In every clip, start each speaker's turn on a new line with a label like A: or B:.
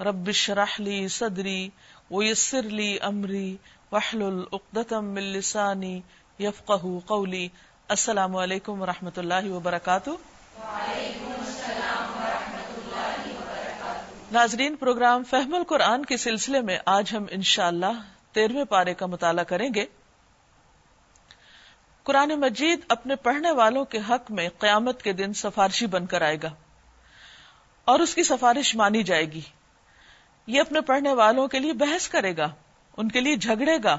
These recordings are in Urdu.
A: رب اشرح لي صدري ويسر لي امري واحلل عقدة من لساني يفقهوا قولي. السلام علیکم ورحمۃ اللہ وبرکاتہ. ناظرین، پروگرام فہم القرآن کے سلسلے میں آج ہم انشاءاللہ اللہ تیرہویں پارے کا مطالعہ کریں گے۔ قرآن مجید اپنے پڑھنے والوں کے حق میں قیامت کے دن سفارشی بن کر آئے گا اور اس کی سفارش مانی جائے گی۔ یہ اپنے پڑھنے والوں کے لیے بحث کرے گا، ان کے لیے جھگڑے گا،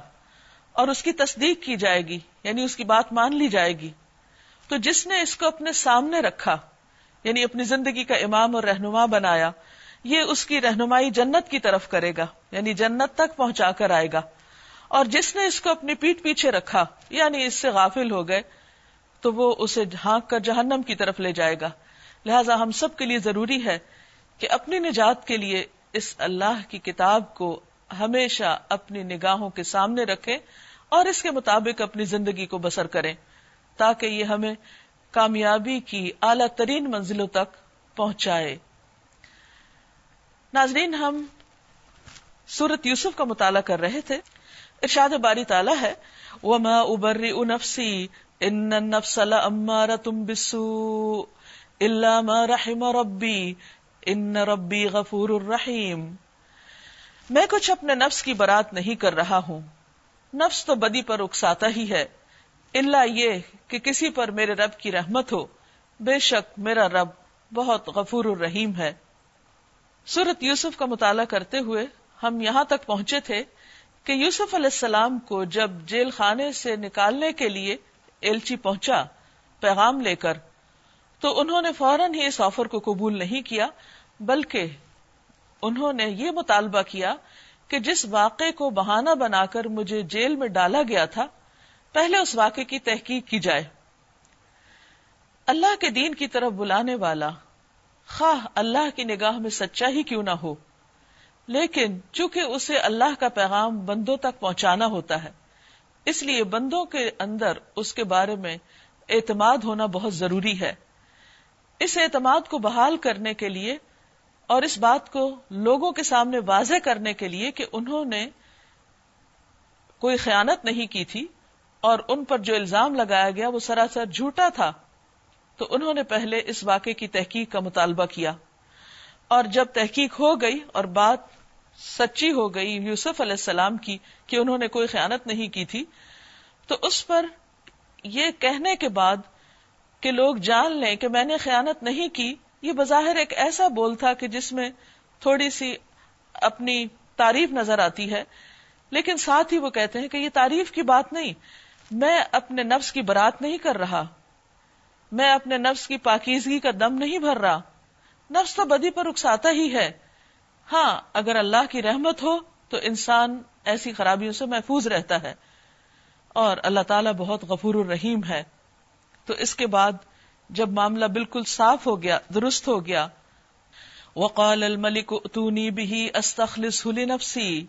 A: اور اس کی تصدیق کی جائے گی یعنی اس کی بات مان لی جائے گی۔ تو جس نے اس کو اپنے سامنے رکھا یعنی اپنی زندگی کا امام اور رہنما بنایا، یہ اس کی رہنمائی جنت کی طرف کرے گا یعنی جنت تک پہنچا کر آئے گا۔ اور جس نے اس کو اپنی پیٹ پیچھے رکھا یعنی اس سے غافل ہو گئے، تو وہ اسے ہانک کر جہنم کی طرف لے جائے گا۔ لہذا ہم سب کے لیے ضروری ہے کہ اپنی نجات کے لیے اس اللہ کی کتاب کو ہمیشہ اپنی نگاہوں کے سامنے رکھیں اور اس کے مطابق اپنی زندگی کو بسر کریں، تاکہ یہ ہمیں کامیابی کی اعلی ترین منزلوں تک پہنچائے۔ ناظرین، ہم سورت یوسف کا مطالعہ کر رہے تھے۔ ارشاد باری تعالیٰ ہے وہ میں ابری انفسی ان نفس امارا تم بسو اللہ رحم ربی ان ربی غفور الرحیم۔ میں کچھ اپنے نفس کی برات نہیں کر رہا ہوں۔ نفس تو بدی پر اکساتا ہی ہے۔ اللہ یہ کہ کسی پر میرے رب کی رحمت ہو۔ بے شک میرا رب بہت غفور الرحیم ہے۔ سورت یوسف کا مطالعہ کرتے ہوئے ہم یہاں تک پہنچے تھے کہ یوسف علیہ السلام کو جب جیل خانے سے نکالنے کے لیے ایلچی پہنچا، پیغام لے کر تو انہوں نے فوراً ہی اس آفر کو قبول نہیں کیا، بلکہ انہوں نے یہ مطالبہ کیا کہ جس واقعے کو بہانہ بنا کر مجھے جیل میں ڈالا گیا تھا، پہلے اس واقعے کی تحقیق کی جائے۔ اللہ کے دین کی طرف بلانے والا، خواہ اللہ کی نگاہ میں سچا ہی کیوں نہ ہو، لیکن چونکہ اسے اللہ کا پیغام بندوں تک پہنچانا ہوتا ہے، اس لیے بندوں کے اندر اس کے بارے میں اعتماد ہونا بہت ضروری ہے۔ اس اعتماد کو بحال کرنے کے لیے اور اس بات کو لوگوں کے سامنے واضح کرنے کے لیے کہ انہوں نے کوئی خیانت نہیں کی تھی اور ان پر جو الزام لگایا گیا وہ سراسر جھوٹا تھا، تو انہوں نے پہلے اس واقعے کی تحقیق کا مطالبہ کیا۔ اور جب تحقیق ہو گئی اور بات سچی ہو گئی یوسف علیہ السلام کی کہ انہوں نے کوئی خیانت نہیں کی تھی، تو اس پر یہ کہنے کے بعد کہ لوگ جان لیں کہ میں نے خیانت نہیں کی، یہ بظاہر ایک ایسا بول تھا کہ جس میں تھوڑی سی اپنی تعریف نظر آتی ہے، لیکن ساتھ ہی وہ کہتے ہیں کہ یہ تعریف کی بات نہیں، میں اپنے نفس کی برات نہیں کر رہا، میں اپنے نفس کی پاکیزگی کا دم نہیں بھر رہا۔ نفس تو بدی پر اکساتا ہی ہے۔ ہاں اگر اللہ کی رحمت ہو تو انسان ایسی خرابیوں سے محفوظ رہتا ہے۔ اور اللہ تعالیٰ بہت غفور الرحیم ہے۔ تو اس کے بعد جب معاملہ بالکل صاف ہو گیا، درست ہو گیا، وقال الملک اتونی بھی استخلص نفسی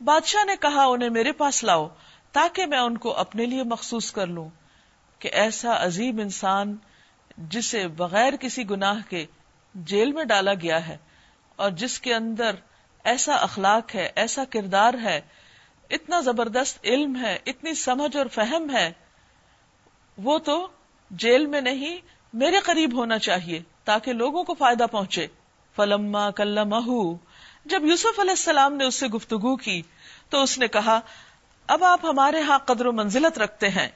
A: بادشاہ نے کہا، انہیں میرے پاس لاؤ تاکہ میں ان کو اپنے لیے مخصوص کر لوں کہ ایسا عظیم انسان جسے بغیر کسی گناہ کے جیل میں ڈالا گیا ہے اور جس کے اندر ایسا اخلاق ہے، ایسا کردار ہے، اتنا زبردست علم ہے، اتنی سمجھ اور فہم ہے، وہ تو جیل میں نہیں، میرے قریب ہونا چاہیے تاکہ لوگوں کو فائدہ پہنچے۔ فلما کل جب یوسف علیہ السلام نے اس سے گفتگو کی، تو اس نے کہا، اب آپ ہمارے ہاں قدر و منزلت رکھتے ہیں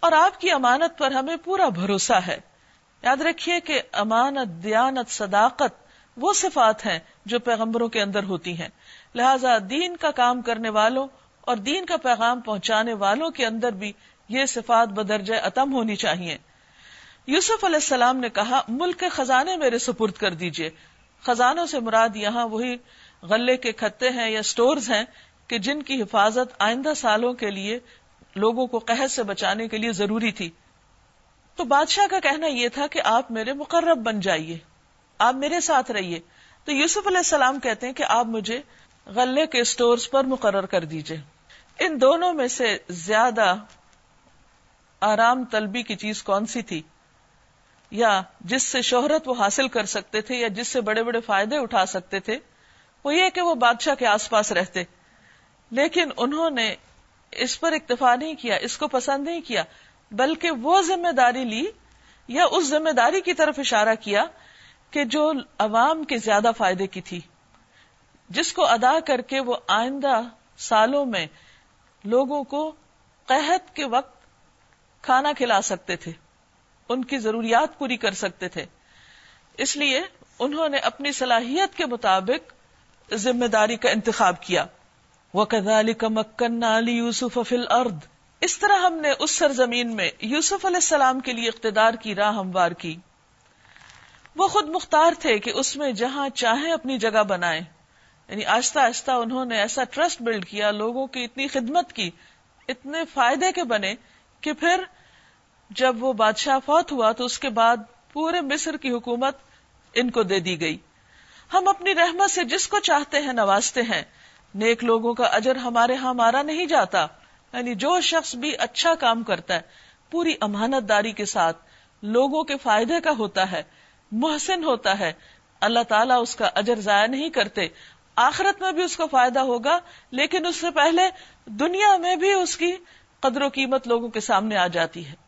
A: اور آپ کی امانت پر ہمیں پورا بھروسہ ہے۔ یاد رکھیے کہ امانت، دیانت، صداقت وہ صفات ہیں جو پیغمبروں کے اندر ہوتی ہیں۔ لہذا دین کا کام کرنے والوں اور دین کا پیغام پہنچانے والوں کے اندر بھی یہ صفات بدرجہ اتم ہونی چاہیے۔ یوسف علیہ السلام نے کہا، ملک کے خزانے میرے سپرد کر دیجیے۔ خزانوں سے مراد یہاں وہی غلے کے کھتے ہیں یا سٹورز ہیں کہ جن کی حفاظت آئندہ سالوں کے لیے لوگوں کو قحط سے بچانے کے لیے ضروری تھی۔ تو بادشاہ کا کہنا یہ تھا کہ آپ میرے مقرب بن جائیے۔ آپ میرے ساتھ رہیے۔ تو یوسف علیہ السلام کہتے ہیں کہ آپ مجھے غلے کے سٹورز پر مقرر کر دیجیے۔ ان دونوں میں سے زیادہ آرام طلبی کی چیز کون سی تھی؟ یا جس سے شہرت وہ حاصل کر سکتے تھے یا جس سے بڑے بڑے فائدے اٹھا سکتے تھے، وہ یہ کہ وہ بادشاہ کے آس پاس رہتے۔ لیکن انہوں نے اس پر اکتفا نہیں کیا، اس کو پسند نہیں کیا، بلکہ وہ ذمہ داری لی یا اس ذمہ داری کی طرف اشارہ کیا کہ جو عوام کے زیادہ فائدے کی تھی۔ جس کو ادا کر کے وہ آئندہ سالوں میں لوگوں کو قحط کے وقت کھانا کھلا سکتے تھے۔ ان کی ضروریات پوری کر سکتے تھے۔ اس لیے انہوں نے اپنی صلاحیت کے مطابق ذمہ داری کا انتخاب کیا۔ وہ کدالی کا مکن علی یوسف ارد اس طرح ہم نے اس سرزمین میں یوسف علیہ السلام کے لیے اقتدار کی راہ ہموار کی۔ وہ خود مختار تھے کہ اس میں جہاں چاہیں اپنی جگہ بنائیں۔ یعنی آہستہ آہستہ انہوں نے ایسا ٹرسٹ بلڈ کیا، لوگوں کی اتنی خدمت کی، اتنے فائدے کے بنے کہ پھر جب وہ بادشاہ فوت ہوا تو اس کے بعد پورے مصر کی حکومت ان کو دے دی گئی۔ ہم اپنی رحمت سے جس کو چاہتے ہیں نوازتے ہیں۔ نیک لوگوں کا اجر ہمارے ہاں مارا نہیں جاتا۔ یعنی جو شخص بھی اچھا کام کرتا ہے، پوری امانت داری کے ساتھ لوگوں کے فائدے کا ہوتا ہے، محسن ہوتا ہے۔ اللہ تعالیٰ اس کا اجر ضائع نہیں کرتے۔ آخرت میں بھی اس کو فائدہ ہوگا، لیکن اس سے پہلے دنیا میں بھی اس کی قدر و قیمت لوگوں کے سامنے آ جاتی ہے۔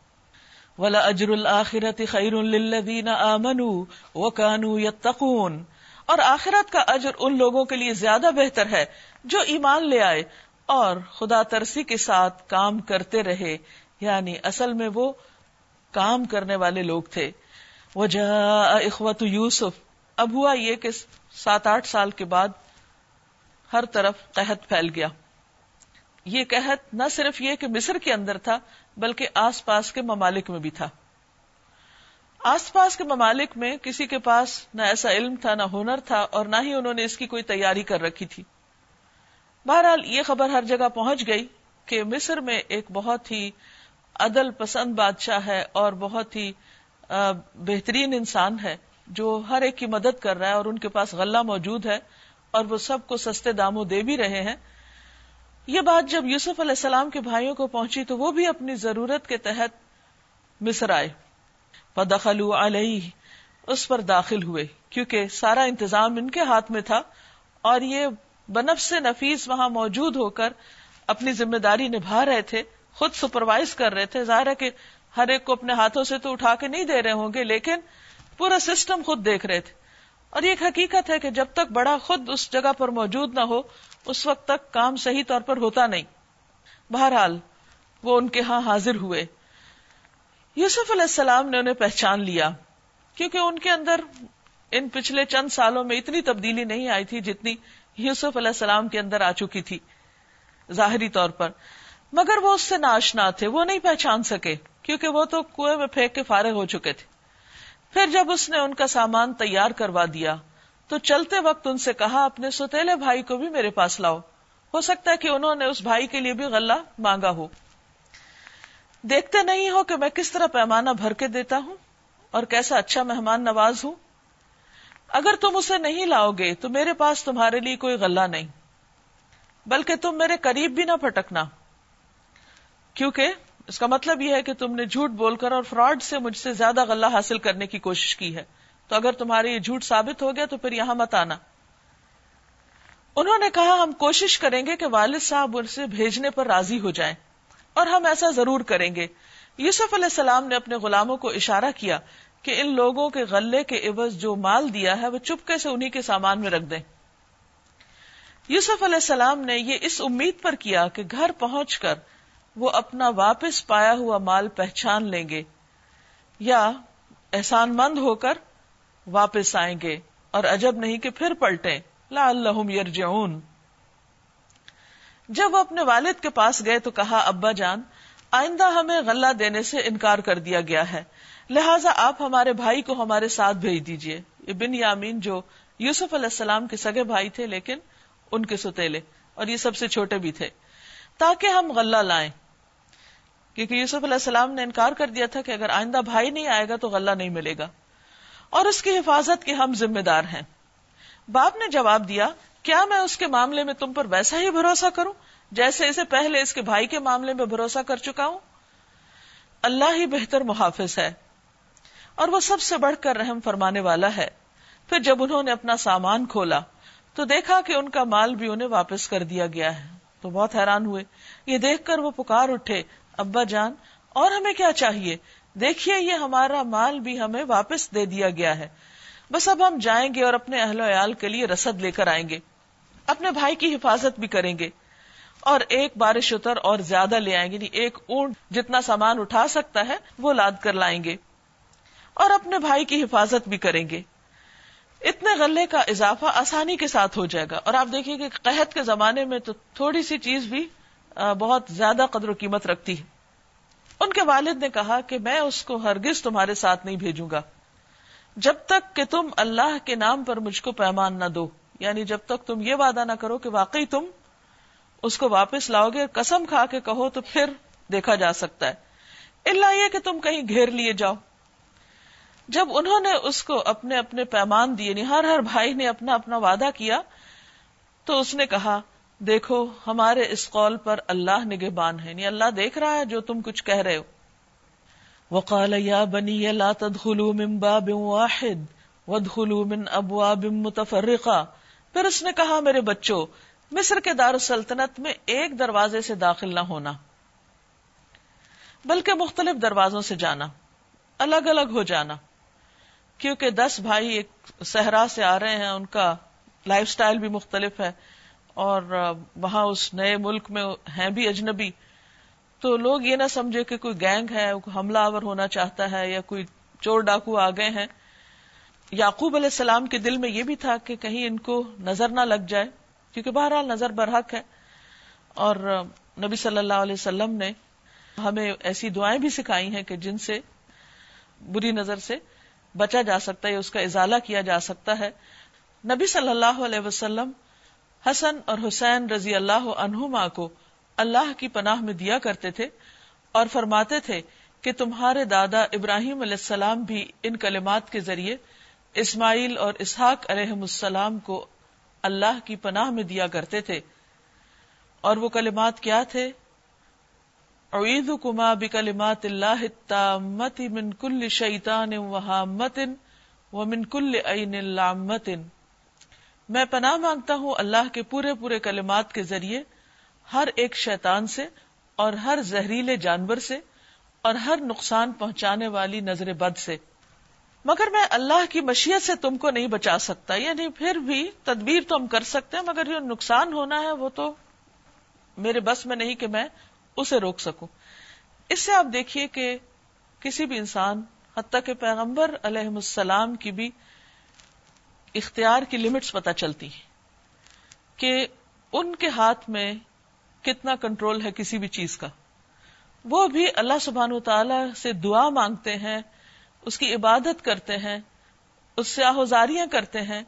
A: ولا اجر الآخرت خیر للذین آمنوا وکانوا یتقون اور آخرت کا اجر ان لوگوں کے لیے زیادہ بہتر ہے جو ایمان لے آئے اور خدا ترسی کے ساتھ کام کرتے رہے۔ یعنی اصل میں وہ کام کرنے والے لوگ تھے۔ وجہ اخوت یوسف۔ اب ہوا یہ کہ سات آٹھ سال کے بعد ہر طرف قحط پھیل گیا۔ یہ قحط نہ صرف یہ کہ مصر کے اندر تھا بلکہ آس پاس کے ممالک میں بھی تھا۔ آس پاس کے ممالک میں کسی کے پاس نہ ایسا علم تھا، نہ ہنر تھا اور نہ ہی انہوں نے اس کی کوئی تیاری کر رکھی تھی۔ بہرحال یہ خبر ہر جگہ پہنچ گئی کہ مصر میں ایک بہت ہی عدل پسند بادشاہ ہے اور بہت ہی بہترین انسان ہے جو ہر ایک کی مدد کر رہا ہے اور ان کے پاس غلہ موجود ہے اور وہ سب کو سستے داموں دے بھی رہے ہیں۔ یہ بات جب یوسف علیہ السلام کے بھائیوں کو پہنچی تو وہ بھی اپنی ضرورت کے تحت مصر آئے۔ علیہ، اس پر داخل ہوئے، کیونکہ سارا انتظام ان کے ہاتھ میں تھا اور یہ بنف سے نفیس وہاں موجود ہو کر اپنی ذمہ داری نبھا رہے تھے، خود سپروائز کر رہے تھے۔ ظاہر ہے کہ ہر ایک کو اپنے ہاتھوں سے تو اٹھا کے نہیں دے رہے ہوں گے، لیکن پورا سسٹم خود دیکھ رہے تھے۔ اور یہ ایک حقیقت ہے کہ جب تک بڑا خود اس جگہ پر موجود نہ ہو، اس وقت تک کام صحیح طور پر ہوتا نہیں۔ بہرحال، وہ ان کے ہاں حاضر ہوئے۔ یوسف علیہ السلام نے انہیں پہچان لیا، کیونکہ ان کے اندر ان پچھلے چند سالوں میں اتنی تبدیلی نہیں آئی تھی جتنی یوسف علیہ السلام کے اندر آ چکی تھی، ظاہری طور پر۔ مگر وہ اس سے ناشنا تھے، وہ نہیں پہچان سکے، کیونکہ وہ تو کنویں میں پھینک کے فارغ ہو چکے تھے۔ پھر جب اس نے ان کا سامان تیار کروا دیا تو چلتے وقت ان سے کہا، اپنے ستیلے بھائی کو بھی میرے پاس لاؤ۔ ہو سکتا ہے کہ انہوں نے اس بھائی کے لیے بھی غلہ مانگا ہو۔ دیکھتے نہیں ہو کہ میں کس طرح پیمانہ بھر کے دیتا ہوں اور کیسا اچھا مہمان نواز ہوں۔ اگر تم اسے نہیں لاؤ گے تو میرے پاس تمہارے لیے کوئی غلہ نہیں۔ بلکہ تم میرے قریب بھی نہ پھٹکنا۔ کیونکہ اس کا مطلب یہ ہے کہ تم نے جھوٹ بول کر اور فراڈ سے مجھ سے زیادہ غلہ حاصل کرنے کی کوشش کی ہے۔ تو اگر تمہارے یہ جھوٹ ثابت ہو گیا تو پھر یہاں مت آنا۔ انہوں نے کہا، ہم کوشش کریں گے کہ والد صاحب ان سے بھیجنے پر راضی ہو جائیں۔ اور ہم ایسا ضرور کریں گے۔ یوسف علیہ السلام نے اپنے غلاموں کو اشارہ کیا کہ ان لوگوں کے غلے کے عوض جو مال دیا ہے، وہ چپکے سے انہی کے سامان میں رکھ دیں۔ یوسف علیہ السلام نے یہ اس امید پر کیا کہ گھر پہنچ کر وہ اپنا واپس پایا ہوا مال پہچان لیں گے یا احسان مند ہو کر واپس آئیں گے اور عجب نہیں کہ پھر پلٹیں۔ لا اللہ یرجعون۔ جب وہ اپنے والد کے پاس گئے تو کہا، ابا جان، آئندہ ہمیں غلہ دینے سے انکار کر دیا گیا ہے۔ لہٰذا آپ ہمارے بھائی کو ہمارے ساتھ بھیج دیجیے۔ یہ بن یامین جو یوسف علیہ السلام کے سگے بھائی تھے لیکن ان کے ستیلے اور یہ سب سے چھوٹے بھی تھے۔ تاکہ ہم غلہ لائیں۔ کیونکہ یوسف علیہ السلام نے انکار کر دیا تھا کہ اگر آئندہ بھائی نہیں آئے گا تو غلہ نہیں ملے گا۔ اور اس کی حفاظت کے ہم ذمہ دار ہیں۔ باپ نے جواب دیا، کیا میں اس کے معاملے میں تم پر ویسا ہی بھروسہ کروں، جیسے اسے پہلے اس کے بھائی کے معاملے میں بھروسہ کر چکا ہوں؟ اللہ ہی بہتر محافظ ہے۔ اور وہ سب سے بڑھ کر رحم فرمانے والا ہے۔ پھر جب انہوں نے اپنا سامان کھولا، تو دیکھا کہ ان کا مال بھی انہیں واپس کر دیا گیا ہے۔ تو بہت حیران ہوئے۔ یہ دیکھ کر وہ پکار اٹھے، ابا جان، اور ہمیں کیا چاہیے؟ دیکھیے، یہ ہمارا مال بھی ہمیں واپس دے دیا گیا ہے۔ بس اب ہم جائیں گے اور اپنے اہل و عیال کے لیے رسد لے کر آئیں گے۔ اپنے بھائی کی حفاظت بھی کریں گے۔ اور ایک بارش اتر اور زیادہ لے آئیں گے۔ یعنی ایک اونٹ جتنا سامان اٹھا سکتا ہے، وہ لاد کر لائیں گے۔ اور اپنے بھائی کی حفاظت بھی کریں گے۔ اتنے غلے کا اضافہ آسانی کے ساتھ ہو جائے گا۔ اور آپ دیکھیے کہ قحط کے زمانے میں تو تھوڑی سی چیز بھی بہت زیادہ قدر و قیمت رکھتی ہے۔ ان کے والد نے کہا کہ میں اس کو ہرگز تمہارے ساتھ نہیں بھیجوں گا۔ جب تک کہ تم اللہ کے نام پر مجھ کو پیمان نہ دو یعنی جب تک تم یہ وعدہ نہ کرو کہ واقعی تم اس کو واپس لاؤ گے، قسم کھا کے کہو تو پھر دیکھا جا سکتا ہے۔ اللہ یہ کہ تم کہیں گھیر لیے جاؤ۔ جب انہوں نے اس کو اپنے اپنے پیمان دیے یعنی ہر ہر بھائی نے اپنا اپنا وعدہ کیا، تو اس نے کہا، دیکھو، ہمارے اس قول پر اللہ نگہبان ہے یعنی اللہ دیکھ رہا ہے جو تم کچھ کہہ رہے ہو۔ وقال یا بنی، لا تدخلوا من باب واحد وادخلوا من ابواب متفرقہ۔ پھر اس نے کہا، میرے بچوں، مصر کے دار السلطنت میں ایک دروازے سے داخل نہ ہونا، بلکہ مختلف دروازوں سے جانا، الگ الگ ہو جانا۔ کیونکہ دس بھائی ایک صحرا سے آ رہے ہیں، ان کا لائف سٹائل بھی مختلف ہے اور وہاں اس نئے ملک میں ہیں بھی اجنبی۔ تو لوگ یہ نہ سمجھے کہ کوئی گینگ ہے، حملہ آور ہونا چاہتا ہے یا کوئی چور ڈاکو آ گئے ہیں۔ یعقوب علیہ السلام کے دل میں یہ بھی تھا کہ کہیں ان کو نظر نہ لگ جائے، کیونکہ بہرحال نظر برحق ہے۔ اور نبی صلی اللہ علیہ وسلم نے ہمیں ایسی دعائیں بھی سکھائی ہیں کہ جن سے، بری نظر سے بچا جا سکتا ہے اس کا ازالہ کیا جا سکتا ہے۔ نبی صلی اللہ علیہ وسلم حسن اور حسین رضی اللہ عنہما کو اللہ کی پناہ میں دیا کرتے تھے اور فرماتے تھے کہ تمہارے دادا ابراہیم علیہ السلام بھی ان کلمات کے ذریعے اسماعیل اور اسحاق علیہ السلام کو اللہ کی پناہ میں دیا کرتے تھے۔ اور وہ کلمات کیا تھے؟ اوید بکلمات اللہ التامت من کل شیطان وہامت ومن کل عین اللامت میں پناہ مانگتا ہوں اللہ کے پورے پورے کلمات کے ذریعے، ہر ایک شیطان سے اور ہر زہریلے جانور سے اور ہر نقصان پہنچانے والی نظر بد سے۔ مگر میں اللہ کی مشیت سے تم کو نہیں بچا سکتا یعنی پھر بھی تدبیر تو ہم کر سکتے ہیں، مگر جو نقصان ہونا ہے وہ تو میرے بس میں نہیں کہ میں اسے روک سکوں۔ اس سے آپ دیکھیے کہ کسی بھی انسان، حتیٰ کہ پیغمبر علیہ السلام کی بھی اختیار کی لمٹس پتہ چلتی ہیں کہ ان کے ہاتھ میں کتنا کنٹرول ہے کسی بھی چیز کا۔ وہ بھی اللہ سبحان و تعالی سے دعا مانگتے ہیں، اس کی عبادت کرتے ہیں، اس سے آہوزاریاں کرتے ہیں،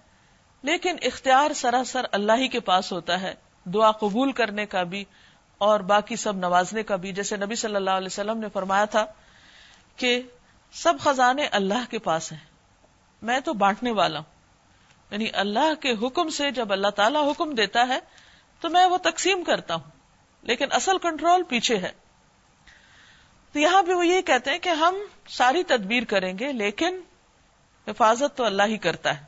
A: لیکن اختیار سراسر اللہ ہی کے پاس ہوتا ہے۔ دعا قبول کرنے کا بھی اور باقی سب نوازنے کا بھی، جیسے نبی صلی اللہ علیہ وسلم نے فرمایا تھا کہ سب خزانے اللہ کے پاس ہیں۔ میں تو بانٹنے والا ہوں۔ یعنی اللہ کے حکم سے جب اللہ تعالیٰ حکم دیتا ہے تو میں وہ تقسیم کرتا ہوں۔ لیکن اصل کنٹرول پیچھے ہے۔ تو یہاں بھی وہ یہ کہتے ہیں کہ ہم ساری تدبیر کریں گے، لیکن حفاظت تو اللہ ہی کرتا ہے۔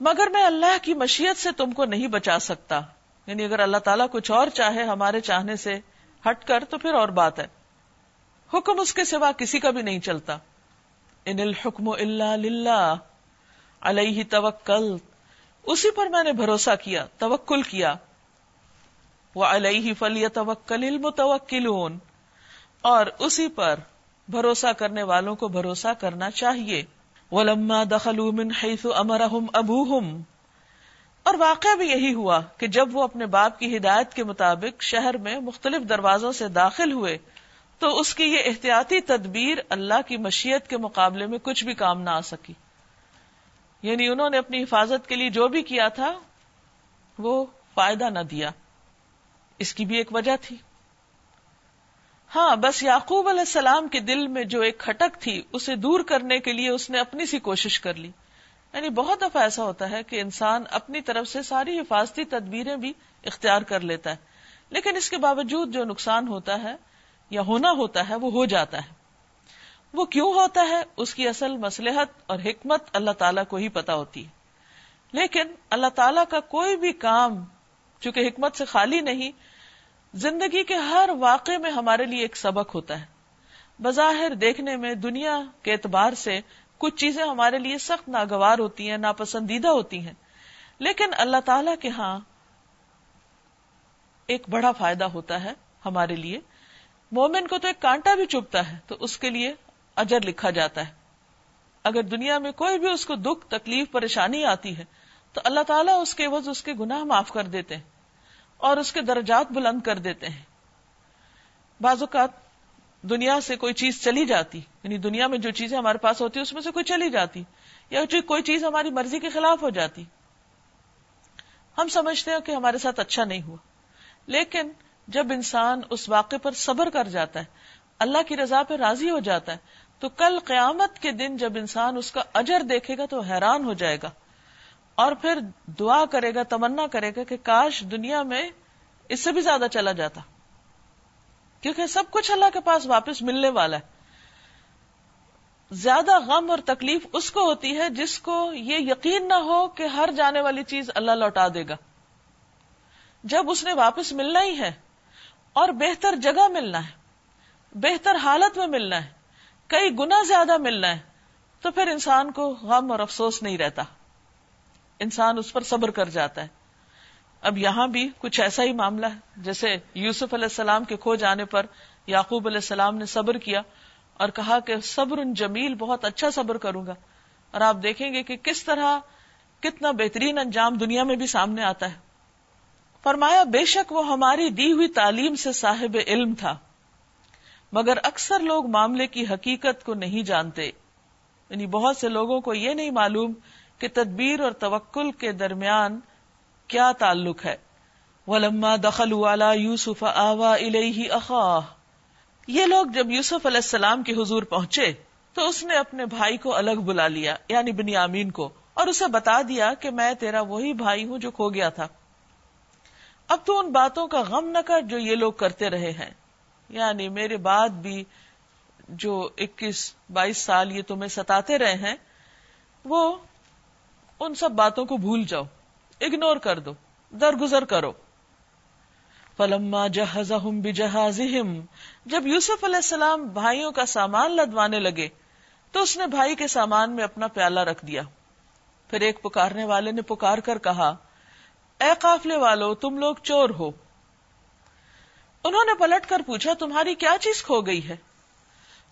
A: مگر میں اللہ کی مشیت سے تم کو نہیں بچا سکتا۔ یعنی اگر اللہ تعالیٰ کچھ اور چاہے ہمارے چاہنے سے ہٹ کر تو پھر اور بات ہے۔ حکم اس کے سوا کسی کا بھی نہیں چلتا۔ ان الحکم اللہ للہ، علیہ توکل۔ اسی پر میں نے بھروسہ کیا، توکل کیا۔ وہ علیہ فلی توکل المتوکلون۔ اور اسی پر بھروسہ کرنے والوں کو بھروسہ کرنا چاہیے۔ ولما دخلوا من حيث امرهم ابوهم اور واقعہ بھی یہی ہوا کہ جب وہ اپنے باپ کی ہدایت کے مطابق شہر میں مختلف دروازوں سے داخل ہوئے، تو اس کی یہ احتیاطی تدبیر اللہ کی مشیت کے مقابلے میں کچھ بھی کام نہ آ سکی۔ یعنی انہوں نے اپنی حفاظت کے لیے جو بھی کیا تھا، وہ فائدہ نہ دیا۔ اس کی بھی ایک وجہ تھی۔ ہاں بس یعقوب علیہ السلام کے دل میں جو ایک کھٹک تھی، اسے دور کرنے کے لیے اس نے اپنی سی کوشش کر لی۔ یعنی بہت دفعہ ایسا ہوتا ہے کہ انسان اپنی طرف سے ساری حفاظتی تدبیریں بھی اختیار کر لیتا ہے۔ لیکن اس کے باوجود جو نقصان ہوتا ہے یا ہونا ہوتا ہے وہ ہو جاتا ہے۔ وہ کیوں ہوتا ہے؟ اس کی اصل مسلحت اور حکمت اللہ تعالیٰ کو ہی پتا ہوتی ہے۔ لیکن اللہ تعالیٰ کا کوئی بھی کام چونکہ حکمت سے خالی نہیں، زندگی کے ہر واقعے میں ہمارے لیے ایک سبق ہوتا ہے۔ بظاہر دیکھنے میں دنیا کے اعتبار سے کچھ چیزیں ہمارے لیے سخت ناگوار ہوتی ہیں، ناپسندیدہ ہوتی ہیں۔ لیکن اللہ تعالی کے ہاں ایک بڑا فائدہ ہوتا ہے ہمارے لیے۔ مومن کو تو ایک کانٹا بھی چپتا ہے، تو اس کے لیے اجر لکھا جاتا ہے۔ اگر دنیا میں کوئی بھی اس کو دکھ، تکلیف، پریشانی آتی ہے، تو اللہ تعالیٰ اس کے وز اس کے گناہ معاف کر دیتے ہیں اور اس کے درجات بلند کر دیتے ہیں۔ بعض اوقات دنیا سے کوئی چیز چلی جاتی یعنی دنیا میں جو چیزیں ہمارے پاس ہوتی، اس میں سے کوئی چلی جاتی، یا کوئی چیز ہماری مرضی کے خلاف ہو جاتی۔ ہم سمجھتے ہیں کہ ہمارے ساتھ اچھا نہیں ہوا۔ لیکن جب انسان اس واقعے پر صبر کر جاتا ہے، اللہ کی رضا پہ راضی ہو جاتا ہے، تو کل قیامت کے دن جب انسان اس کا اجر دیکھے گا تو حیران ہو جائے گا۔ اور پھر دعا کرے گا، تمنا کرے گا کہ کاش دنیا میں اس سے بھی زیادہ چلا جاتا۔ کیونکہ سب کچھ اللہ کے پاس واپس ملنے والا ہے۔ زیادہ غم اور تکلیف اس کو ہوتی ہے جس کو یہ یقین نہ ہو کہ ہر جانے والی چیز اللہ لوٹا دے گا۔ جب اس نے واپس ملنا ہی ہے اور بہتر جگہ ملنا ہے، بہتر حالت میں ملنا ہے، کئی گنا زیادہ ملنا ہے، تو پھر انسان کو غم اور افسوس نہیں رہتا۔ انسان اس پر صبر کر جاتا ہے۔ اب یہاں بھی کچھ ایسا ہی معاملہ ہے، جیسے یوسف علیہ السلام کے کھو جانے پر یعقوب علیہ السلام نے صبر کیا اور کہا کہ صبر ان جمیل، بہت اچھا صبر کروں گا۔ اور آپ دیکھیں گے کہ کس طرح کتنا بہترین انجام دنیا میں بھی سامنے آتا ہے۔ فرمایا، بے شک وہ ہماری دی ہوئی تعلیم سے صاحب علم تھا، مگر اکثر لوگ معاملے کی حقیقت کو نہیں جانتے۔ یعنی بہت سے لوگوں کو یہ نہیں معلوم کہ تدبیر اور توکل کے درمیان کیا تعلق ہے؟ ولما دخل والا یوسف آوا اخاہ۔ یہ لوگ جب یوسف علیہ السلام کے حضور پہنچے، تو اس نے اپنے بھائی کو الگ بلا لیا یعنی بنیامین کو، اور اسے بتا دیا کہ میں تیرا وہی بھائی ہوں جو کھو گیا تھا۔ اب تو ان باتوں کا غم نہ کر جو یہ لوگ کرتے رہے ہیں۔ یعنی میرے بعد بھی جو اکیس بائیس سال یہ تمہیں ستاتے رہے ہیں، وہ ان سب باتوں کو بھول جاؤ۔ اگنور کر دو، درگزر کرو۔ فلما جہزہم بجہازہم، جب یوسف علیہ السلام بھائیوں کا سامان لدوانے لگے، تو اس نے بھائی کے سامان میں اپنا پیالہ رکھ دیا۔ پھر ایک پکارنے والے نے پکار کر کہا، اے قافلے والو، تم لوگ چور ہو۔ انہوں نے پلٹ کر پوچھا، تمہاری کیا چیز کھو گئی ہے؟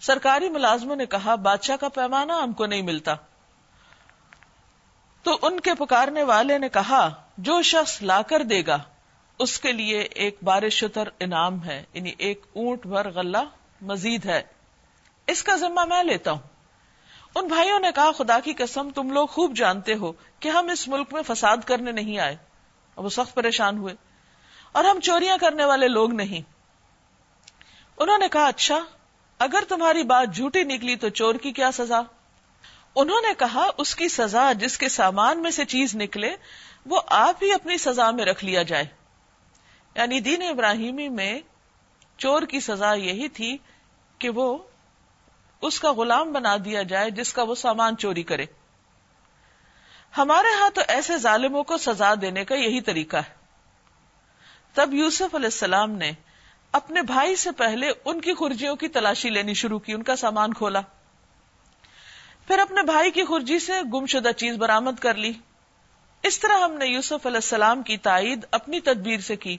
A: سرکاری ملازموں نے کہا، بادشاہ کا پیمانہ ہم کو نہیں ملتا۔ تو ان کے پکارنے والے نے کہا، جو شخص لا کر دے گا، اس کے لیے ایک بارش شتر انعام ہے یعنی ایک اونٹ بھر غلہ مزید ہے۔ اس کا ذمہ میں لیتا ہوں۔ ان بھائیوں نے کہا، خدا کی قسم، تم لوگ خوب جانتے ہو کہ ہم اس ملک میں فساد کرنے نہیں آئے۔ اور وہ سخت پریشان ہوئے۔ اور ہم چوریاں کرنے والے لوگ نہیں۔ انہوں نے کہا اچھا اگر تمہاری بات جھوٹی نکلی تو چور کی کیا سزا؟ انہوں نے کہا، اس کی سزا جس کے سامان میں سے چیز نکلے، وہ آپ ہی اپنی سزا میں رکھ لیا جائے۔ یعنی دین ابراہیمی میں چور کی سزا یہی تھی کہ وہ اس کا غلام بنا دیا جائے جس کا وہ سامان چوری کرے۔ ہمارے ہاں تو ایسے ظالموں کو سزا دینے کا یہی طریقہ ہے۔ تب یوسف علیہ السلام نے اپنے بھائی سے پہلے ان کی خرجیوں کی تلاشی لینی شروع کی، ان کا سامان کھولا۔ پھر اپنے بھائی کی خرجی سے گم شدہ چیز برامد کر لی۔ اس طرح ہم نے یوسف علیہ السلام کی تائید اپنی تدبیر سے کی۔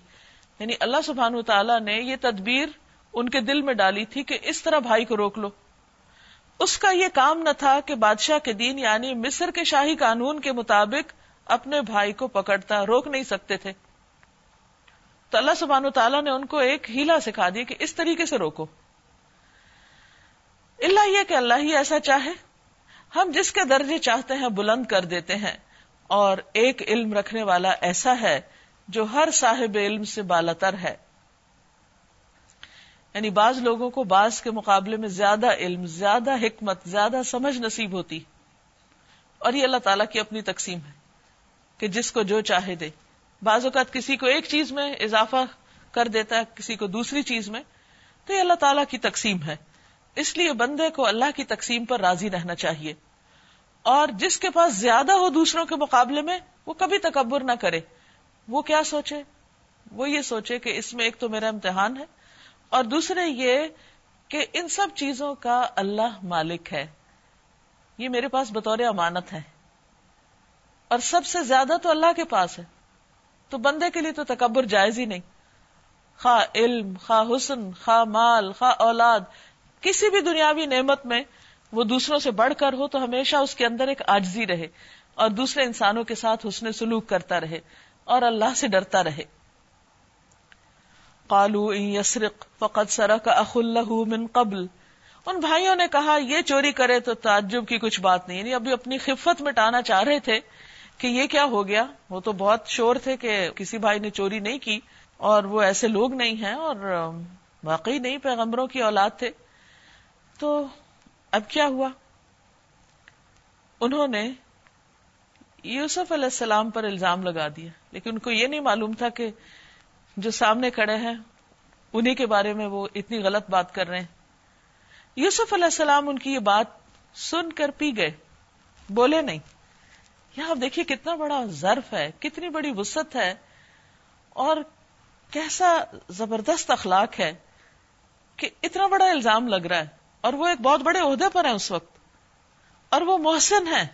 A: یعنی اللہ سبحان تعالیٰ نے یہ تدبیر ان کے دل میں ڈالی تھی کہ اس طرح بھائی کو روک لو۔ اس کا یہ کام نہ تھا کہ بادشاہ کے دین یعنی مصر کے شاہی قانون کے مطابق اپنے بھائی کو پکڑتا، روک نہیں سکتے تھے۔ تو اللہ سبحان تعالیٰ نے ان کو ایک ہیلا سکھا دی کہ اس طریقے سے روکو۔ اللہ یہ کہ اللہ ہی ایسا چاہے۔ ہم جس کے درجے چاہتے ہیں بلند کر دیتے ہیں اور ایک علم رکھنے والا ایسا ہے جو ہر صاحب علم سے بالاتر ہے۔ یعنی بعض لوگوں کو بعض کے مقابلے میں زیادہ علم، زیادہ حکمت، زیادہ سمجھ نصیب ہوتی۔ اور یہ اللہ تعالیٰ کی اپنی تقسیم ہے کہ جس کو جو چاہے دے۔ بعض اوقات کسی کو ایک چیز میں اضافہ کر دیتا ہے، کسی کو دوسری چیز میں، تو یہ اللہ تعالیٰ کی تقسیم ہے۔ اس لیے بندے کو اللہ کی تقسیم پر راضی رہنا چاہیے۔ اور جس کے پاس زیادہ ہو دوسروں کے مقابلے میں، وہ کبھی تکبر نہ کرے۔ وہ کیا سوچے؟ وہ یہ سوچے کہ اس میں ایک تو میرا امتحان ہے، اور دوسرے یہ کہ ان سب چیزوں کا اللہ مالک ہے۔ یہ میرے پاس بطور امانت ہے۔ اور سب سے زیادہ تو اللہ کے پاس ہے۔ تو بندے کے لیے تو تکبر جائز ہی نہیں۔ خواہ علم، خواہ حسن، خواہ مال، خواہ اولاد کسی بھی دنیاوی نعمت میں وہ دوسروں سے بڑھ کر ہو تو ہمیشہ اس کے اندر ایک آجزی رہے اور دوسرے انسانوں کے ساتھ حسن سلوک کرتا رہے اور اللہ سے ڈرتا رہے۔ قالو ان یسرق فقد سرق اخ اللہ من قبل۔ ان بھائیوں نے کہا، یہ چوری کرے تو تعجب کی کچھ بات نہیں۔ یعنی ابھی اپنی خفت مٹانا چاہ رہے تھے کہ یہ کیا ہو گیا؟ وہ تو بہت شور تھے کہ کسی بھائی نے چوری نہیں کی اور وہ ایسے لوگ نہیں ہیں اور واقعی نہیں، پیغمبروں کی اولاد تھے۔ تو اب کیا ہوا؟ انہوں نے یوسف علیہ السلام پر الزام لگا دیا۔ لیکن ان کو یہ نہیں معلوم تھا کہ جو سامنے کھڑے ہیں انہیں کے بارے میں وہ اتنی غلط بات کر رہے ہیں۔ یوسف علیہ السلام ان کی یہ بات سن کر پی گئے۔ بولے نہیں۔ یہاں آپ دیکھیے کتنا بڑا ظرف ہے، کتنی بڑی وسط ہے۔ اور کیسا زبردست اخلاق ہے کہ اتنا بڑا الزام لگ رہا ہے۔ اور وہ ایک بہت بڑے عہدے پر ہیں اس وقت اور وہ محسن ہے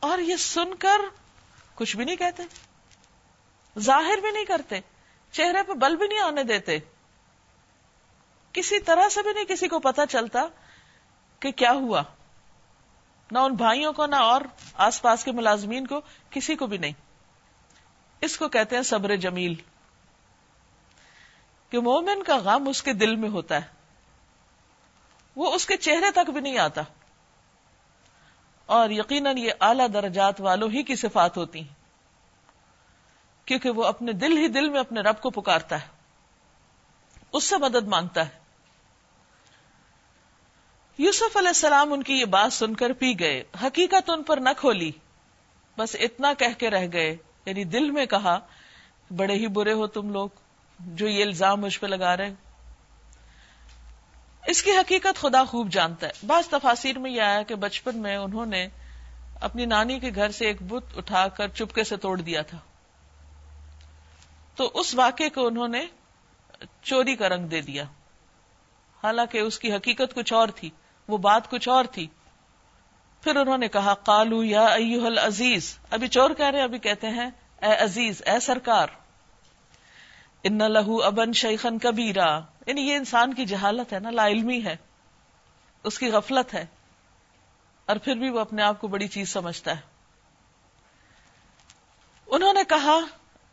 A: اور یہ سن کر کچھ بھی نہیں کہتے، ظاہر بھی نہیں کرتے، چہرے پہ بل بھی نہیں آنے دیتے۔ کسی طرح سے بھی نہیں کسی کو پتا چلتا کہ کیا ہوا۔ نہ ان بھائیوں کو، نہ اور آس پاس کے ملازمین کو، کسی کو بھی نہیں۔ اس کو کہتے ہیں صبر جمیل۔ کہ مومن کا غم اس کے دل میں ہوتا ہے۔ وہ اس کے چہرے تک بھی نہیں آتا۔ اور یقیناً یہ اعلی درجات والوں ہی کی صفات ہوتی ہیں۔ کیونکہ وہ اپنے دل ہی دل میں اپنے رب کو پکارتا ہے۔ اس سے مدد مانگتا ہے۔ یوسف علیہ السلام ان کی یہ بات سن کر پی گئے۔ حقیقت ان پر نہ کھولی۔ بس اتنا کہہ کے رہ گئے۔ یعنی دل میں کہا، بڑے ہی برے ہو تم لوگ جو یہ الزام مجھ پہ لگا رہے اس کی حقیقت خدا خوب جانتا ہے۔ بعض تفاصیر میں یہ آیا کہ بچپن میں انہوں نے اپنی نانی کے گھر سے ایک بت اٹھا کر چپکے سے توڑ دیا تھا۔ تو اس واقعے کو انہوں نے چوری کا رنگ دے دیا۔ حالانکہ اس کی حقیقت کچھ اور تھی، وہ بات کچھ اور تھی۔ پھر انہوں نے کہا کالو یا ایوہ العزیز۔ ابھی چور کہہ رہے ابھی کہتے ہیں، اے عزیز، اے سرکار۔ ان لہو ابن شیخن کبیرا۔ یعنی یہ انسان کی جہالت ہے نا، لا علمی ہے، اس کی غفلت ہے، اور پھر بھی وہ اپنے آپ کو بڑی چیز سمجھتا ہے۔ انہوں نے کہا،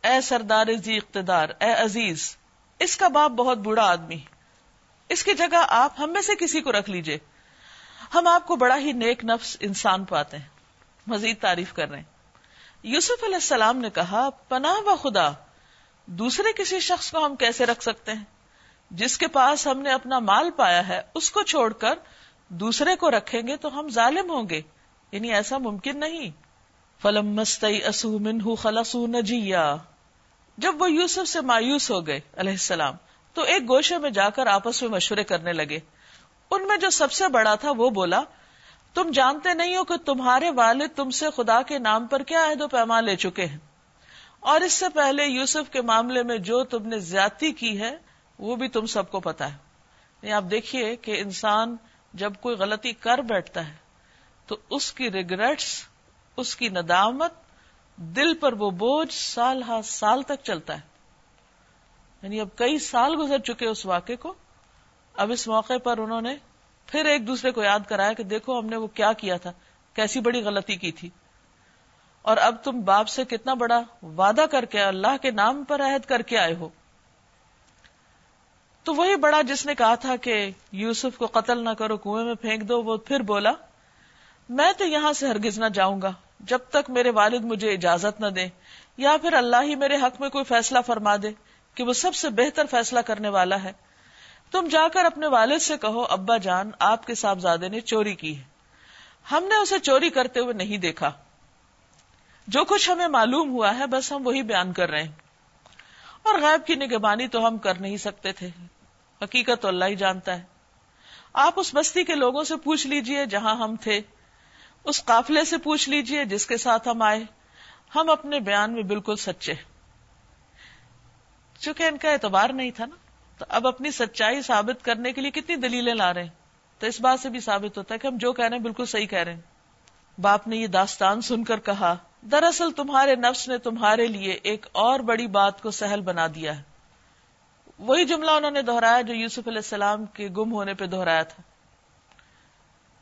A: اے سردار زی اقتدار، اے عزیز، اس کا باپ بہت بوڑھا آدمی اس کی جگہ آپ ہم میں سے کسی کو رکھ لیجیے۔ ہم آپ کو بڑا ہی نیک نفس انسان پاتے ہیں۔ مزید تعریف کر رہے ہیں۔ یوسف علیہ السلام نے کہا، پناہ و خدا دوسرے کسی شخص کو ہم کیسے رکھ سکتے ہیں؟ جس کے پاس ہم نے اپنا مال پایا ہے، اس کو چھوڑ کر دوسرے کو رکھیں گے تو ہم ظالم ہوں گے۔ یعنی ایسا ممکن نہیں۔ فلم اسو خلسو نجیا جب وہ یوسف سے مایوس ہو گئے علیہ السلام، تو ایک گوشے میں جا کر آپس میں مشورے کرنے لگے۔ ان میں جو سب سے بڑا تھا وہ بولا، تم جانتے نہیں ہو کہ تمہارے والد تم سے خدا کے نام پر کیا عہد و پیمان لے چکے ہیں۔ اور اس سے پہلے یوسف کے معاملے میں جو تم نے زیادتی کی ہے وہ بھی تم سب کو پتا ہے۔ یعنی آپ دیکھیے کہ انسان جب کوئی غلطی کر بیٹھتا ہے، تو اس کی ریگریٹس اس کی ندامت دل پر وہ بوجھ سال ہا سال تک چلتا ہے۔ یعنی اب کئی سال گزر چکے اس واقعے کو، اب اس موقع پر انہوں نے پھر ایک دوسرے کو یاد کرایا کہ دیکھو ہم نے وہ کیا کیا تھا، کیسی بڑی غلطی کی تھی۔ اور اب تم باپ سے کتنا بڑا وعدہ کر کے اللہ کے نام پر عہد کر کے آئے ہو۔ تو وہی بڑا جس نے کہا تھا کہ یوسف کو قتل نہ کرو، کنویں میں پھینک دو، وہ پھر بولا، میں تو یہاں سے ہرگز نہ جاؤں گا، جب تک میرے والد مجھے اجازت نہ دے یا پھر اللہ ہی میرے حق میں کوئی فیصلہ فرما دے کہ وہ سب سے بہتر فیصلہ کرنے والا ہے۔ تم جا کر اپنے والد سے کہو، ابا جان، آپ کے صاحبزادے نے چوری کی ہے۔ ہم نے اسے چوری کرتے ہوئے نہیں دیکھا۔ جو کچھ ہمیں معلوم ہوا ہے، بس ہم وہی بیان کر رہے ہیں۔ اور غیب کی نگبانی تو ہم کر نہیں سکتے تھے۔ حقیقت تو اللہ ہی جانتا ہے۔ آپ اس بستی کے لوگوں سے پوچھ لیجیے جہاں ہم تھے۔ اس قافلے سے پوچھ لیجیے جس کے ساتھ ہم آئے۔ ہم اپنے بیان میں بالکل سچے چونکہ ان کا اعتبار نہیں تھا نا۔ تو اب اپنی سچائی ثابت کرنے کے لیے کتنی دلیلیں لا رہے ہیں۔ تو اس بات سے بھی ثابت ہوتا ہے کہ ہم جو کہہ رہے ہیں بالکل صحیح کہہ رہے ہیں۔ باپ نے یہ داستان سن کر کہا۔ دراصل تمہارے نفس نے تمہارے لیے ایک اور بڑی بات کو سہل بنا دیا ہے۔ وہی جملہ انہوں نے دہرایا جو یوسف علیہ السلام کے گم ہونے پہ دہرایا تھا۔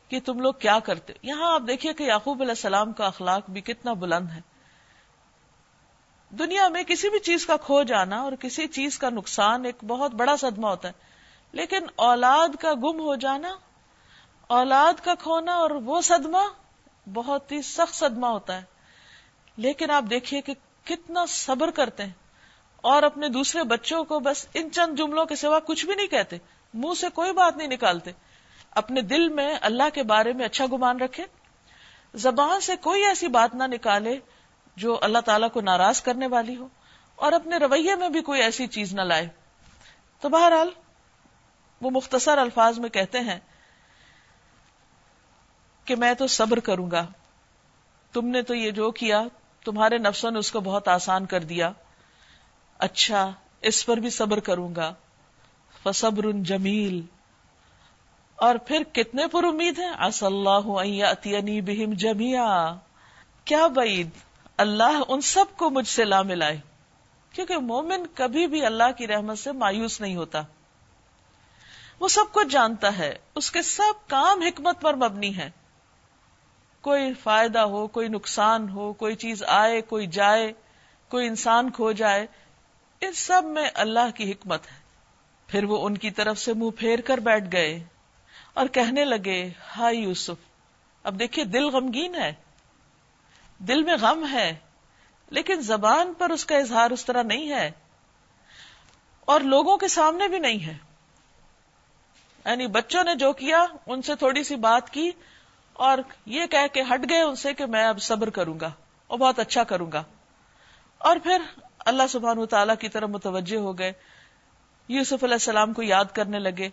A: کہ تم لوگ کیا کرتے؟ یہاں آپ دیکھیے کہ یعقوب علیہ السلام کا اخلاق بھی کتنا بلند ہے۔ دنیا میں کسی بھی چیز کا کھو جانا اور کسی چیز کا نقصان ایک بہت بڑا صدمہ ہوتا ہے۔ لیکن اولاد کا گم ہو جانا، اولاد کا کھونا اور وہ صدمہ بہت ہی سخت صدمہ ہوتا ہے۔ لیکن آپ دیکھیے کہ کتنا صبر کرتے ہیں اور اپنے دوسرے بچوں کو بس ان چند جملوں کے سوا کچھ بھی نہیں کہتے، منہ سے کوئی بات نہیں نکالتے۔ اپنے دل میں اللہ کے بارے میں اچھا گمان رکھے زبان سے کوئی ایسی بات نہ نکالے جو اللہ تعالیٰ کو ناراض کرنے والی ہو اور اپنے رویے میں بھی کوئی ایسی چیز نہ لائے۔ تو بہرحال، وہ مختصر الفاظ میں کہتے ہیں کہ میں تو صبر کروں گا، تم نے تو یہ جو کیا تمہارے نفسوں نے اس کو بہت آسان کر دیا۔ اچھا اس پر بھی صبر کروں گا۔ فصبر جمیل۔ اور پھر کتنے پر امید ہے اص اللہ بہم جمیا کیا بعید؟ اللہ ان سب کو مجھ سے لا ملائے۔ کیونکہ مومن کبھی بھی اللہ کی رحمت سے مایوس نہیں ہوتا۔ وہ سب کچھ جانتا ہے۔ اس کے سب کام حکمت پر مبنی ہے کوئی فائدہ ہو، کوئی نقصان ہو، کوئی چیز آئے، کوئی جائے، کوئی انسان کھو جائے، ان سب میں اللہ کی حکمت ہے۔ پھر وہ ان کی طرف سے منہ پھیر کر بیٹھ گئے اور کہنے لگے ہائی یوسف، اب دیکھیے دل غمگین ہے۔ دل میں غم ہے، لیکن زبان پر اس کا اظہار اس طرح نہیں ہے۔ اور لوگوں کے سامنے بھی نہیں ہے۔ یعنی بچوں نے جو کیا، ان سے تھوڑی سی بات کی اور یہ کہہ کے ہٹ گئے ان سے کہ میں اب صبر کروں گا اور بہت اچھا کروں گا۔ اور پھر اللہ سبحان تعالی کی طرف متوجہ ہو گئے۔ یوسف علیہ السلام کو یاد کرنے لگے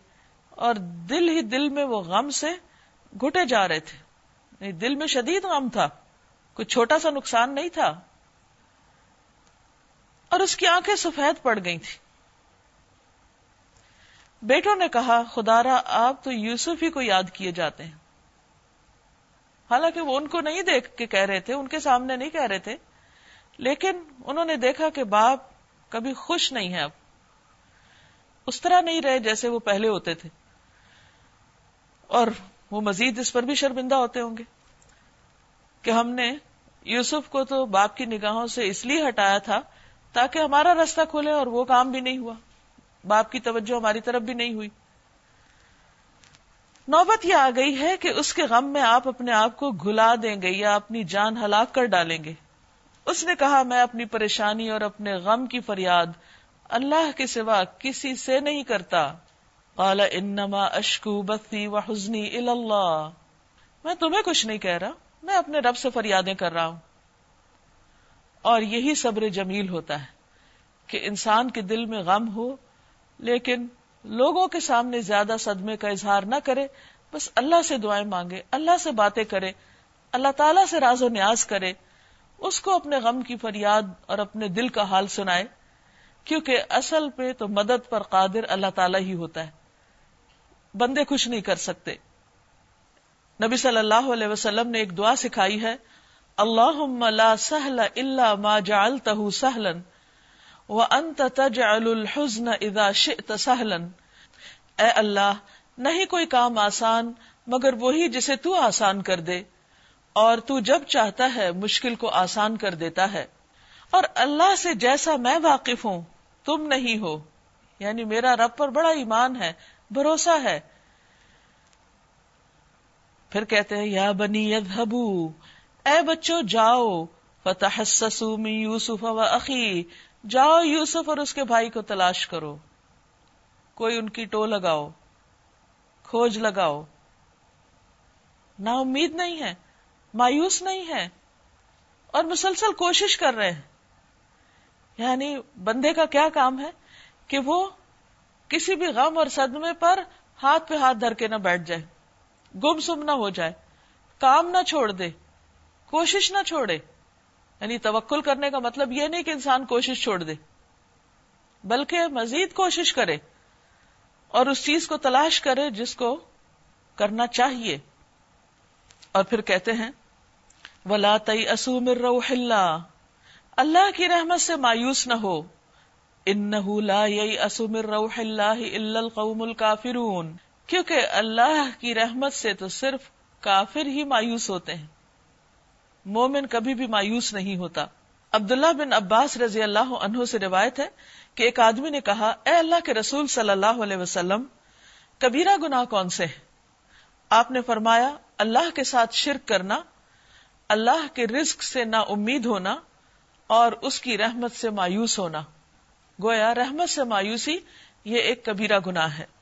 A: اور دل ہی دل میں وہ غم سے گھٹے جا رہے تھے۔ یعنی دل میں شدید غم تھا۔ کوئی چھوٹا سا نقصان نہیں تھا۔ اور اس کی آنکھیں سفید پڑ گئی تھی بیٹوں نے کہا خدا را آپ تو یوسف ہی کو یاد کیے جاتے ہیں۔ حالانکہ وہ ان کو نہیں دیکھ کے کہہ رہے تھے، ان کے سامنے نہیں کہہ رہے تھے۔ لیکن انہوں نے دیکھا کہ باپ کبھی خوش نہیں ہے اب۔ اس طرح نہیں رہے جیسے وہ پہلے ہوتے تھے۔ اور وہ مزید اس پر بھی شرمندہ ہوتے ہوں گے۔ کہ ہم نے یوسف کو تو باپ کی نگاہوں سے اس لیے ہٹایا تھا تاکہ ہمارا راستہ کھولے اور وہ کام بھی نہیں ہوا۔ باپ کی توجہ ہماری طرف بھی نہیں ہوئی۔ نوبت یہ آ گئی ہے کہ اس کے غم میں آپ اپنے آپ کو گلا دیں گے یا اپنی جان ہلاک کر ڈالیں گے۔ اس نے کہا، میں اپنی پریشانی اور اپنے غم کی فریاد اللہ کے سوا کسی سے نہیں کرتا۔ قال، انما اشکو بثی و حزنی اللہ میں تمہیں کچھ نہیں کہہ رہا، میں اپنے رب سے فریادیں کر رہا ہوں۔ اور یہی صبر جمیل ہوتا ہے کہ انسان کے دل میں غم ہو، لیکن لوگوں کے سامنے زیادہ صدمے کا اظہار نہ کرے، بس اللہ سے دعائیں مانگے، اللہ سے باتیں کرے، اللہ تعالی سے راز و نیاز کرے، اس کو اپنے غم کی فریاد اور اپنے دل کا حال سنائے، کیونکہ اصل پہ تو مدد پر قادر اللہ تعالیٰ ہی ہوتا ہے۔ بندے خوش نہیں کر سکتے۔ نبی صلی اللہ علیہ وسلم نے ایک دعا سکھائی ہے اللہ سہل اللہ ما جعلتہ سہلن وانت تجعل الحزن اذا شئت اے اللہ، نہیں کوئی کام آسان، مگر وہی جسے تو آسان کر دے۔ اور تو جب چاہتا ہے، مشکل کو آسان کر دیتا ہے۔ اور اللہ سے جیسا میں واقف ہوں، تم نہیں ہو۔ یعنی میرا رب پر بڑا ایمان ہے، بھروسہ ہے۔ پھر کہتے ہیں، یا بنی یذہبو، اے بچوں، جاؤ۔ فتحسسوا من یوسف و اخی جاؤ یوسف اور اس کے بھائی کو تلاش کرو۔ کوئی ان کی ٹو لگاؤ، کھوج لگاؤ۔ نا امید نہیں ہے، مایوس نہیں ہے اور مسلسل کوشش کر رہے ہیں۔ یعنی بندے کا کیا کام ہے؟ کہ وہ کسی بھی غم اور صدمے پر ہاتھ پہ ہاتھ دھر کے نہ بیٹھ جائے۔ گم سم نہ ہو جائے، کام نہ چھوڑ دے، کوشش نہ چھوڑے۔ یعنی توکل کرنے کا مطلب یہ نہیں کہ انسان کوشش چھوڑ دے، بلکہ مزید کوشش کرے اور اس چیز کو تلاش کرے جس کو کرنا چاہیے۔ اور پھر کہتے ہیں، ولا تئی اسوم روح اللہ اللہ کی رحمت سے مایوس نہ ہو۔ ان لا اسوم روح اللہ القوم الکافرون کیونکہ اللہ کی رحمت سے تو صرف کافر ہی مایوس ہوتے ہیں۔ مومن کبھی بھی مایوس نہیں ہوتا۔ عبداللہ بن عباس رضی اللہ عنہ سے روایت ہے کہ ایک آدمی نے کہا، اے اللہ کے رسول صلی اللہ علیہ وسلم، کبیرہ گناہ کون سے آپ نے فرمایا، اللہ کے ساتھ شرک کرنا، اللہ کے رزق سے نا امید ہونا اور اس کی رحمت سے مایوس ہونا۔ گویا، رحمت سے مایوسی یہ ایک کبیرہ گناہ ہے۔